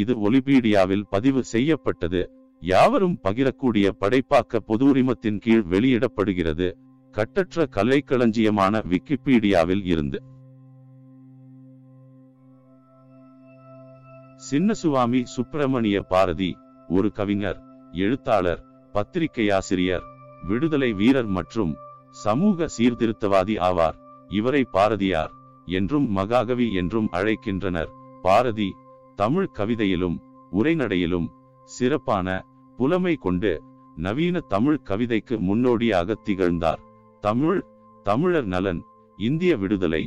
இது ஒலிபீடியாவில் பதிவு செய்யப்பட்டது. யாவரும் பகிரக்கூடிய படைப்பாக்க பொது உரிமத்தின் கீழ் வெளியிடப்படுகிறது. கட்டற்ற கலைக்களஞ்சியமான விக்கிபீடியாவில் இருந்து. சின்னசுவாமி சுப்பிரமணிய பாரதி ஒரு கவிஞர் எழுத்தாளர் பத்திரிகையாசிரியர் விடுதலை வீரர் மற்றும் சமூக சீர்திருத்தவாதி ஆவார். இவரை பாரதியார் என்றும் மகாகவி என்றும் அழைக்கின்றனர். பாரதி தமிழ் கவிதையிலும் உரைநடையிலும் சிறப்பான புலமை கொண்டு நவீன தமிழ் கவிதைக்கு முன்னோடியாக திகழ்ந்தார். தமிழ் தமிழர் நலன் இந்திய விடுதலை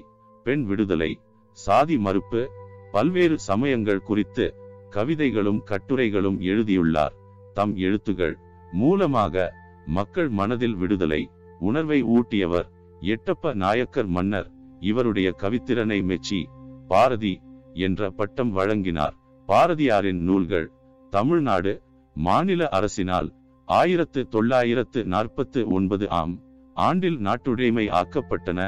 பெண் விடுதலை சாதி மறுப்பு பல்வேறு சமயங்கள் குறித்து கவிதைகளும் கட்டுரைகளும் எழுதியுள்ளார். தம் எழுத்துகள் மூலமாக மக்கள் மனதில் விடுதலை உணர்வை ஊட்டியவர் எட்டப்ப நாயக்கர் மன்னர் இவருடைய கவித்திறனை மெச்சி பாரதி என்ற பட்டம் வழங்கினார். பாரதியாரின் நூல்கள் தமிழ்நாடு மாநில அரசினால் ஆயிரத்து தொள்ளாயிரத்து நாற்பத்து ஒன்பது ஆம் ஆண்டில் நாட்டுடைமை ஆக்கப்பட்டன.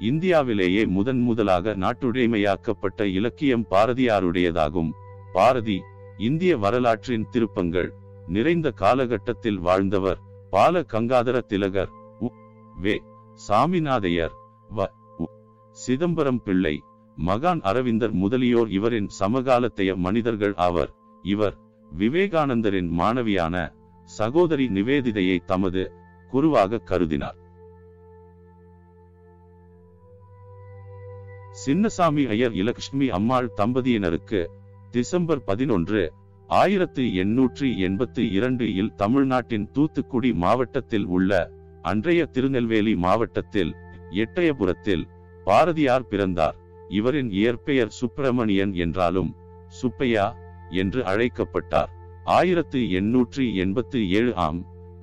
இந்தியாவிலேயே முதன் முதலாக நாட்டுடைமையாக்கப்பட்ட இலக்கியம் பாரதியாருடையதாகும். பாரதி இந்திய வரலாற்றின் திருப்பங்கள் நிறைந்த காலகட்டத்தில் வாழ்ந்தவர் பால கங்காதர திலகர் வே சாமிநாதையர் வ சிதம்பரம் பிள்ளை மகான் அரவிந்தர் முதலியோர் இவரின் சமகாலத்தைய மனிதர்கள் ஆவர். இவர் விவேகானந்தரின் மாணவியான சகோதரி நிவேதிதையை தமது குருவாக கருதினார். சின்னசாமி ஐயர் இலக்ஷ்மி அம்மாள் தம்பதியினருக்கு டிசம்பர் பதினொன்று ஆயிரத்து எண்ணூற்றி எண்பத்தி இரண்டு இல் தமிழ்நாட்டின் தூத்துக்குடி மாவட்டத்தில் உள்ள அன்றைய திருநெல்வேலி மாவட்டத்தில் எட்டயபுரத்தில் பாரதியார் பிறந்தார். இவரின் இயற்பெயர் சுப்பிரமணியன் என்றாலும் சுப்பையா என்று அழைக்கப்பட்டார். ஆயிரத்து எண்ணூற்றி எண்பத்தி ஏழு ஆம்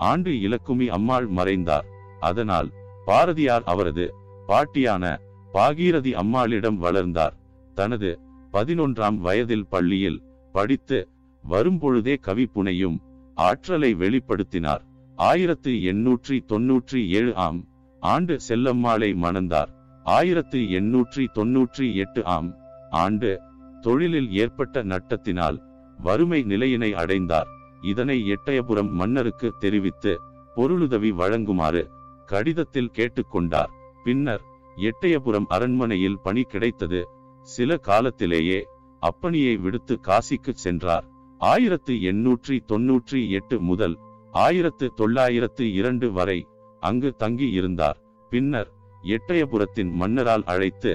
ஆண்டு இலக்குமி அம்மாள் மறைந்தார். அதனால் பாரதியார் அவரது பாட்டியான பாகீரதி அம்மாளிடம் வளர்ந்தார். தனது பதினொன்றாம் வயதில் பள்ளியில் படித்து வரும்பொழுதே கவி புனையும் ஆற்றலை வெளிப்படுத்தினார். ஆயிரத்து எண்ணூற்றி தொன்னூற்றி ஏழு ஆம் ஆண்டு செல்லம்மாளை மணந்தார். ஆயிரத்து எண்ணூற்றி தொன்னூற்றி எட்டு ஆம் ஆண்டு தொழிலில் ஏற்பட்ட நட்டத்தினால் வறுமை நிலையினை அடைந்தார். இதனை எட்டயபுரம் மன்னருக்கு தெரிவித்து பொருளுதவி வழங்குமாறு கடிதத்தில் கேட்டுக்கொண்டார். பின்னர் எட்டயபுரம் அரண்மனையில் பணி கிடைத்தது. சில காலத்திலேயே அப்பணியை விடுத்து காசிக்கு சென்றார். ஆயிரத்து எண்ணூற்றி தொன்னூற்றி எட்டு முதல் ஆயிரத்து தொள்ளாயிரத்து இரண்டு வரை அங்கு தங்கி இருந்தார் பின்னர் எட்டயபுரத்தின் மன்னரால் அழைத்து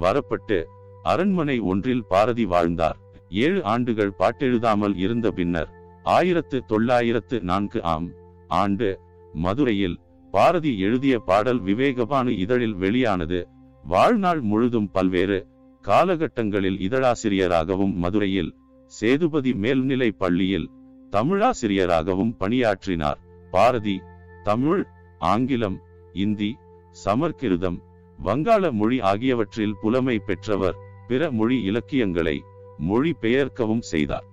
வரப்பட்டு அரண்மனை ஒன்றில் பாரதி வாழ்ந்தார். ஏழு ஆண்டுகள் பாட்டெழுதாமல் இருந்த பின்னர் ஆயிரத்து தொள்ளாயிரத்து நான்கு ஆம் ஆண்டு மதுரையில் பாரதி எழுதிய பாடல் விவேகபானு இதழில் வெளியானது. வாழ்நாள் முழுதும் பல்வேறு காலகட்டங்களில் இதழாசிரியராகவும் மதுரையில் சேதுபதி மேல்நிலை பள்ளியில் தமிழாசிரியராகவும் பணியாற்றினார். பாரதி தமிழ் ஆங்கிலம் இந்தி சமற்கிருதம் வங்காள மொழி ஆகியவற்றில் புலமை பெற்றவர் பிற மொழி இலக்கியங்களை மொழி பெயர்க்கவும் செய்தார்.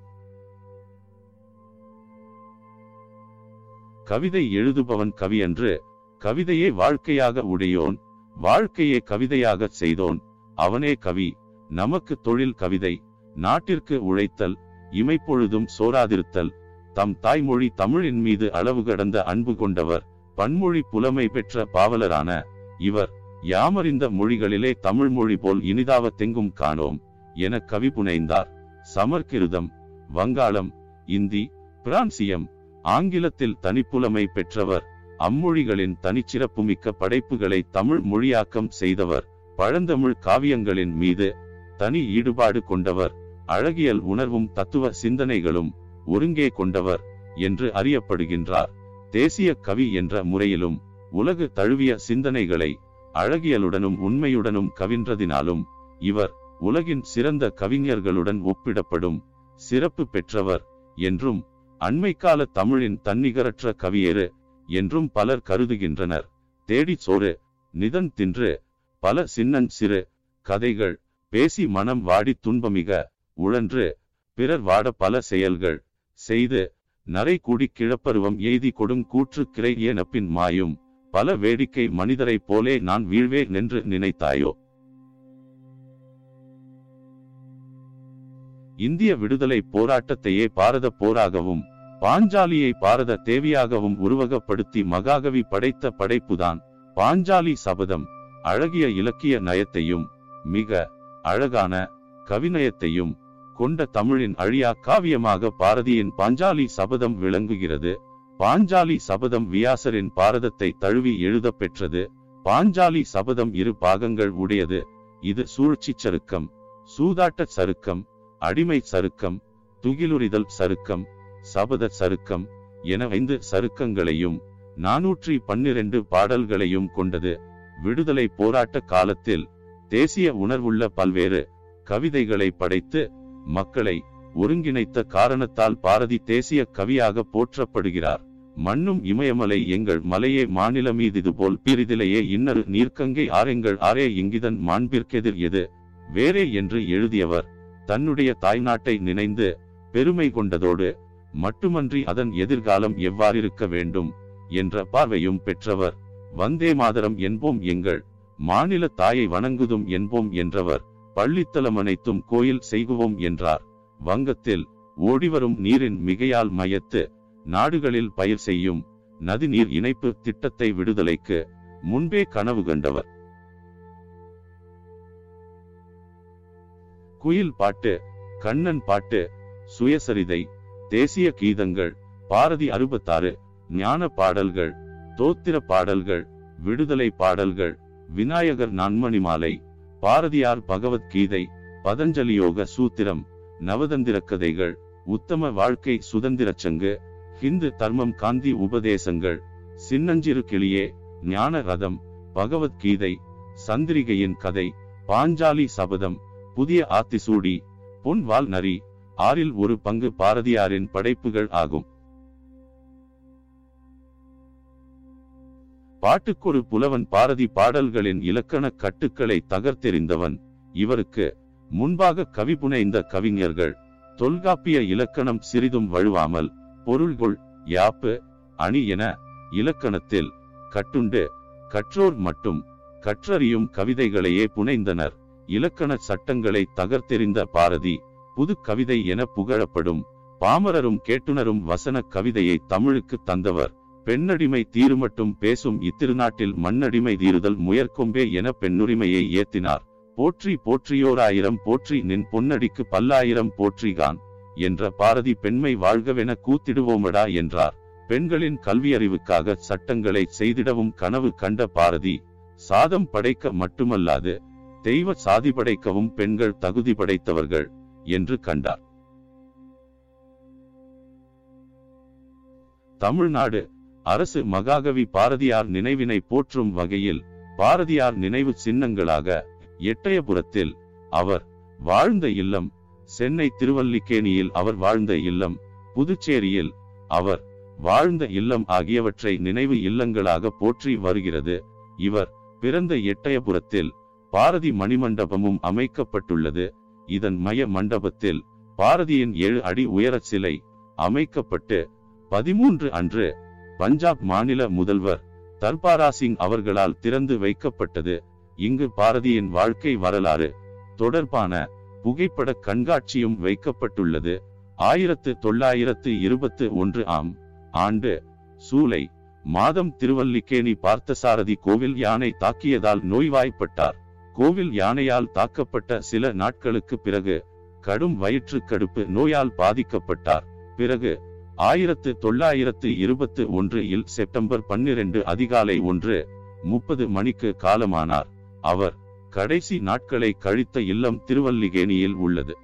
கவிதை எழுதுபவன் கவி என்று கவிதையை வாழ்க்கையாக உடையோன் வாழ்க்கையை கவிதையாக செய்தோன் அவனே கவி நமக்கு தொழில் கவிதை நாட்டிற்கு உழைத்தல் இமைப்பொழுதும் சோராதிருத்தல் தம் தாய்மொழி தமிழின் மீது அளவு கடந்த அன்பு கொண்டவர் பன்மொழி புலமை பெற்ற பாவலரான இவர் யாமறிந்த மொழிகளிலே தமிழ் மொழி போல் இனிதாவ தெங்கும் காணோம் என கவி புனைந்தார். சமர்கிருதம் வங்காளம் இந்தி பிரான்சியம் ஆங்கிலத்தில் தனிப்புலமை பெற்றவர் அம்மொழிகளின் தனிச்சிறப்புமிக்க படைப்புகளை தமிழ் மொழியாக்கம் செய்தவர் பழந்தமிழ் காவியங்களின் மீது தனி ஈடுபாடு கொண்டவர் அழகியல் உணர்வும் தத்துவ சிந்தனைகளும் ஒருங்கே கொண்டவர் என்று அறியப்படுகின்றார். தேசிய கவி என்ற முறையிலும் உலகு தழுவிய சிந்தனைகளை அழகியலுடனும் உண்மையுடனும் கவின்றதினாலும் இவர் உலகின் சிறந்த கவிஞர்களுடன் ஒப்பிடப்படும் சிறப்பு பெற்றவர் என்றும் அண்மைக்கால தமிழின் தன்னிகரற்ற கவியேறு என்றும் பலர் கருதுகின்றனர். தேடி சோறு நிதன் தின்று பல சின்னன் சிறு கதைகள் பேசி மனம் வாடி துன்பமிக உழன்று பிறர் வாட பல செயல்கள் செய்து நரை கூடி கிழப்பருவம் எய்தி கொடும் கூற்று கிரை ஏனப்பின் மாயும். பல வேடிக்கை மனிதரைப் போலே நான் வீழ்வே நின்று நினைத்தாயோ? இந்திய விடுதலை போராட்டத்தையே பாரத போராகவும் பாஞ்சாலியை பாரத தேவியாகவும் உருவகப்படுத்தி மகாகவி படைத்த படைப்புதான் பாஞ்சாலி சபதம். அழகிய இலக்கிய நயத்தையும் மிக அழகான கவிநயத்தையும் கொண்ட தமிழின் அழியா காவியமாக பாரதியின் பாஞ்சாலி சபதம் விளங்குகிறது. பாஞ்சாலி சபதம் வியாசரின் பாரதத்தை தழுவி எழுதப் பெற்றது. பாஞ்சாலி சபதம் இரு பாகங்கள் உடையது. இது சூழ்ச்சி சருக்கம் சூதாட்ட சருக்கம் அடிமை சருக்கம் துகிலுரிதல் சருக்கம் சபத சருக்கம் என ஐந்து சருக்கங்களையும் நாநூற்றி பன்னிரண்டு பாடல்களையும் கொண்டது. விடுதலை போராட்ட காலத்தில் தேசிய உணர்வுள்ள பல்வேறு கவிதைகளை படைத்து மக்களை ஒருங்கிணைத்த காரணத்தால் பாரதி தேசிய கவியாக போற்றப்படுகிறார். மண்ணும் இமயமலை எங்கள் மலையே மாநில மீதிது போல் பிரிதிலேயே இன்னரு நீர்க்கங்கை ஆரெங்கள் ஆரே இங்கிதன் மாண்பிற்கெதிர் எது? வேறே என்று எழுதியவர். தன்னுடைய தாய்நாட்டை நினைந்து பெருமை கொண்டதோடு மட்டுமன்றி அதன் எதிர்காலம் எவ்வாறிருக்க வேண்டும்? என்ற பார்வையும் பெற்றவர். வந்தே மாதரம் என்போம் எங்கள் மாநில தாயை வணங்குதும் என்போம் என்றவர். பள்ளித்தலம் அனைத்தும் கோயில் செய்குவோம் என்றார். வங்கத்தில் ஓடிவரும் நீரின் மிகையால் மயத்து நாடுகளில் பயிர் செய்யும் நதிநீர் இணைப்பு திட்டத்தை விடுதலைக்கு முன்பே கனவு கண்டவர். குயில் பாட்டு கண்ணன் பாட்டு சுயசரிதை தேசிய கீதங்கள் பாரதி அறுபத்தாறு ஞான பாடல்கள் தோத்திர பாடல்கள் விடுதலை பாடல்கள் விநாயகர் நான்மணி மாலை பாரதியார் பகவத்கீதை பதஞ்சலியோக சூத்திரம் நவதந்திர கதைகள் உத்தம வாழ்க்கை சுதந்திரச் சங்கு ஹிந்து தர்மம் காந்தி உபதேசங்கள் சின்னஞ்சிறு கிளியே ஞான ரதம் பகவத்கீதை சந்திரிகையின் கதை பாஞ்சாலி சபதம் புதிய ஆத்திசூடி பொன் வால் நரி ஆறில் ஒரு பங்கு பாரதியாரின் படைப்புகள் ஆகும். பாட்டுக்கொரு புலவன் பாரதி பாடல்களின் இலக்கண கட்டுக்களை தகர்த்தெறிந்தவன் இவருக்கு முன்பாக கவி புனைந்த கவிஞர்கள் தொல்காப்பிய இலக்கணம் சிறிதும் வழுவாமல் பொருள்கொள் யாப்பு அணி என இலக்கணத்தில் கட்டுண்டு கற்றோர் மட்டும் கற்றறியும் கவிதைகளையே புனைந்தனர். இலக்கண சட்டங்களை தகர்த்தெறிந்த பாரதி புது கவிதை என புகழப்படும். பாமரரும் கேட்டுணரும் வசன கவிதையை தமிழுக்கு தந்தவர் பெண்ணடிமை தீருமட்டும் பேசும் இத்திருநாட்டில் மண்ணடிமை தீருதல் முயற்கொம்பே என பெண்ணுரிமையை ஏத்தினார். போற்றி போற்றியோராயிரம் போற்றி நின் பொன்னடிக்கு பல்லாயிரம் போற்றிகான் என்ற பாரதி பெண்மை வாழ்கவென கூத்திடுவோமடா என்றார். பெண்களின் கல்வியறிவுக்காக சட்டங்களை செய்திடவும் கனவு கண்ட பாரதி சாதம் படைக்க மட்டுமல்லாது தெய்வ சாதி படைக்கவும் பெண்கள் தகுதி படைத்தவர்கள் என்று கண்டார். தமிழ்நாடு அரசு மகாகவி பாரதியார் நினைவினை போற்றும் வகையில் பாரதியார் நினைவு சின்னங்களாக எட்டயபுரத்தில் அவர் வாழ்ந்த இல்லம் சென்னை திருவல்லிக்கேணியில் அவர் வாழ்ந்த இல்லம் புதுச்சேரியில் அவர் வாழ்ந்த இல்லம் ஆகியவற்றை நினைவு இல்லங்களாக போற்றி வருகிறது. இவர் பிறந்த எட்டயபுரத்தில் பாரதி மணிமண்டபமும் அமைக்கப்பட்டுள்ளது. இதன் மைய மண்டபத்தில் பாரதியின் ஏழு அடி உயர சிலை அமைக்கப்பட்டு பதிமூன்று அன்று பஞ்சாப் மாநில முதல்வர் தர்பாரா சிங் அவர்களால் திறந்து வைக்கப்பட்டது. இங்கு பாரதியின் வாழ்க்கை வரலாறு. தொடர்பான புகைப்பட கண்காட்சியும் வைக்கப்பட்டுள்ளது. ஆயிரத்து தொள்ளாயிரத்து இருபத்து ஒன்று ஆம் ஆண்டு சூலை மாதம் திருவல்லிக்கேணி பார்த்தசாரதி கோவில் யானை தாக்கியதால் நோய்வாய்ப்பட்டார். கோவில் யானையால் தாக்கப்பட்ட சில நாட்களுக்கு பிறகு கடும் வயிற்று கடுப்பு நோயால் பாதிக்கப்பட்டார். பிறகு ஆயிரத்து தொள்ளாயிரத்து இருபத்து ஒன்று இல் செப்டம்பர் பன்னிரண்டு அதிகாலை ஒன்று முப்பது மணிக்கு காலமானார். அவர் கடைசி நாட்களை கழித்த இல்லம் திருவல்லிகேணியில் உள்ளது.